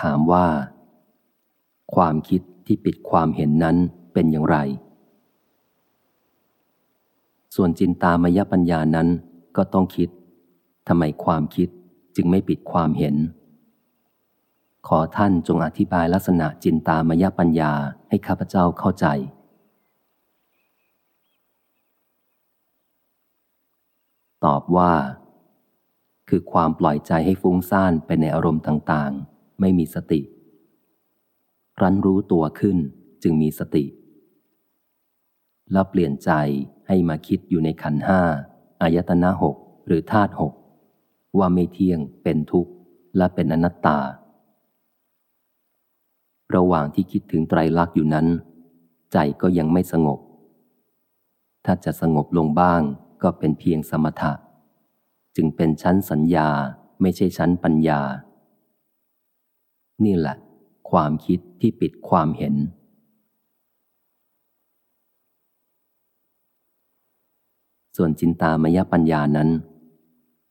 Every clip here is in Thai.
ถามว่า ความคิดที่ปิดความเห็นนั้นเป็นอย่างไร ส่วนจินตามยปัญญานั้นก็ต้องคิดทำไมความคิดจึงไม่ปิดความเห็น ขอท่านจงอธิบายลักษณะจินตามยปัญญาให้ข้าพเจ้าเข้าใจตอบว่า คือความปล่อยใจให้ฟุ้งซ่านไปในอารมณ์ต่างๆ ไม่มีสติรั้นรู้ตัวขึ้นจึงมีสติ แล้วเปลี่ยนใจให้มาคิดอยู่ในขันห้าอายตนะหกหรือธาตุหกว่าไม่เที่ยงเป็นทุกข์และเป็นอนัตตา ระหว่างที่คิดถึงไตรลักษณ์อยู่นั้น ใจก็ยังไม่สงบ ถ้าจะสงบลงบ้างก็เป็นเพียงสมถะ จึงเป็นชั้นสัญญาไม่ใช่ชั้นปัญญา นี่แหละ ความคิดที่ปิดความเห็น ส่วนจินตามยปัญญานั้น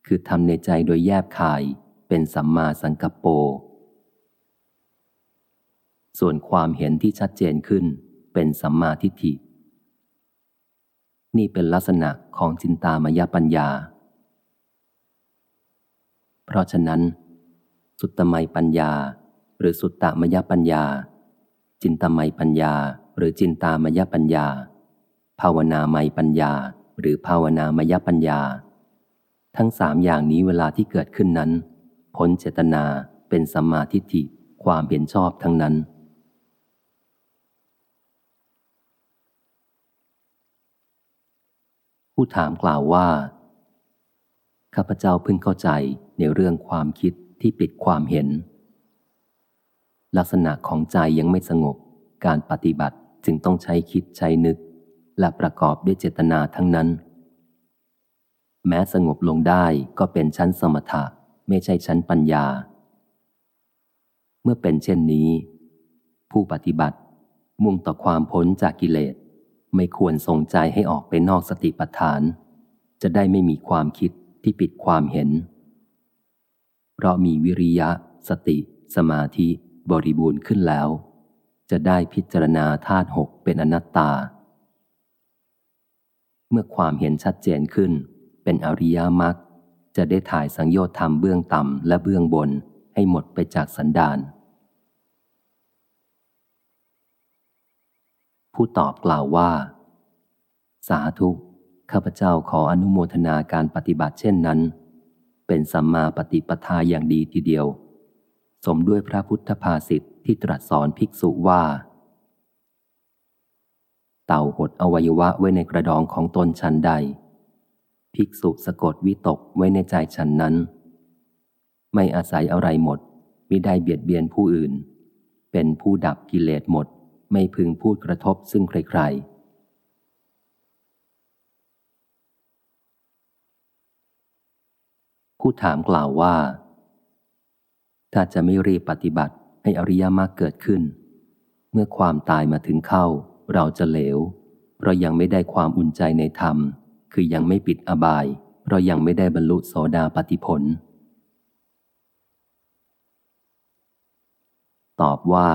คือทำในใจโดยแยบคายเป็นสัมมาสังกัปโป ส่วนความเห็นที่ชัดเจนขึ้นเป็นสัมมาทิฏฐิ นี่เป็นลักษณะของจินตามยปัญญา เพราะฉะนั้น สุตตมัยปัญญา หรือสุตตมยปัญญา จินตมัยปัญญา หรือจินตามยปัญญา ภาวนาไมปัญญา หรือภาวนามยปัญญา ทั้งสามอย่างนี้เวลาที่เกิดขึ้นนั้นผลเจตนาเป็นสัมมาทิฏฐิความเห็นชอบทั้งนั้น ผู้ถามกล่าวว่าข้าพเจ้าเพิ่งเข้าใจในเรื่องความคิดที่ปิดความเห็น ลักษณะของใจยังไม่สงบ การปฏิบัติจึงต้องใช้คิดใช้นึก และประกอบด้วยเจตนาทั้งนั้น แม้สงบลงได้ก็เป็นชั้นสมถะไม่ใช่ชั้นปัญญา เมื่อเป็นเช่นนี้ ผู้ปฏิบัติมุ่งต่อความพ้นจากกิเลส ไม่ควรทรงใจให้ออกไปนอกสติปัฏฐาน จะได้ไม่มีความคิดที่ปิดความเห็น เพราะมีวิริยะ สติ สมาธิ บริบูรณ์ขึ้นแล้ว จะได้พิจารณาธาตุหกเป็นอนัตตา เมื่อความเห็นชัดเจนขึ้น เป็นอริยมรรคจะได้ถ่ายสังโยชน์ธรรมเบื้องต่ำและเบื้องบนให้หมดไปจากสันดานผู้ตอบกล่าวว่า สาธุ ข้าพเจ้าขออนุโมทนาการปฏิบัติเช่นนั้น เป็นสัมมาปฏิปทาอย่างดีทีเดียว สมด้วยพระพุทธภาษิตที่ตรัสสอนภิกษุว่า เต่าหดอวัยวะไว้ในกระดองของตนชั้นใด ภิกษุสะกดวิตกไว้ในใจฉันนั้น ไม่อาศัยอะไรหมดมิได้เบียดเบียนผู้อื่น เป็นผู้ดับกิเลสหมดไม่พึงพูดกระทบซึ่งใครๆผู้ถามกล่าวว่า ถ้าจะไม่รีบปฏิบัติให้อริยมรรคเกิดขึ้น เมื่อความตายมาถึงเข้า เราจะเหลว เพราะยังไม่ได้ความอุ่นใจในธรรม คือยังไม่ปิดอบาย เพราะยังไม่ได้บรรลุโสดาปติผล ตอบว่า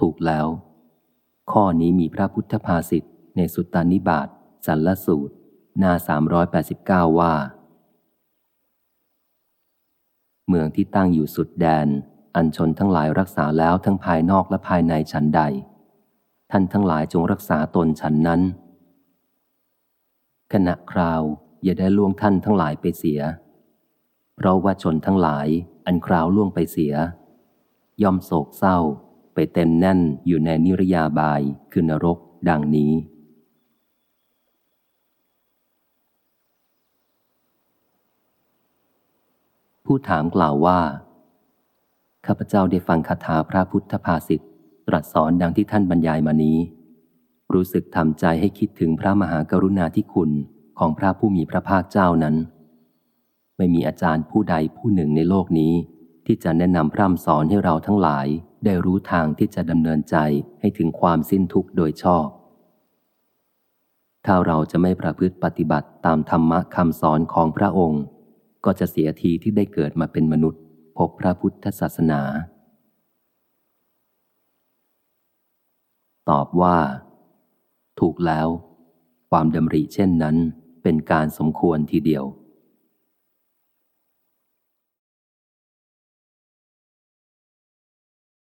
ถูกแล้ว ข้อนี้มีพระพุทธภาษิตในสุตตานิบาตสันลสูตร หน้า 389 ว่า มืองที่ตั้งอยู่สุดแดน อันชนทั้งหลายรักษาแล้วทั้งภายนอกและภายในฉันใด ท่านทั้งหลายจงรักษาตนฉันนั้น ขณะคราวอย่าได้ล่วงท่านทั้งหลายไปเสีย เพราะว่าชนทั้งหลายอันคราวล่วงไปเสีย ย่อมโศกเศร้าไปเต็มแน่นอยู่ในนิรยาบายคือนรกดังนี้ ผู้ถามกล่าวว่า ข้าพเจ้าได้ฟังคาถาพระพุทธภาษิตตรัสสอนดังที่ท่านบรรยายมานี้ รู้สึกทำใจให้คิดถึงพระมหากรุณาธิคุณของพระผู้มีพระภาคเจ้านั้น ไม่มีอาจารย์ผู้ใดผู้หนึ่งในโลกนี้ ที่จะแนะนำพร่ำสอนให้เราทั้งหลายได้รู้ทางที่จะดำเนินใจให้ถึงความสิ้นทุกข์โดยชอบ ถ้าเราจะไม่ประพฤติปฏิบัติตามธรรมะคำสอนของพระองค์ ก็จะเสียทีที่ได้เกิดมาเป็นมนุษย์ พบพระพุทธศาสนา ตอบว่า ถูกแล้ว ความดำริเช่นนั้นเป็นการสมควรทีเดียว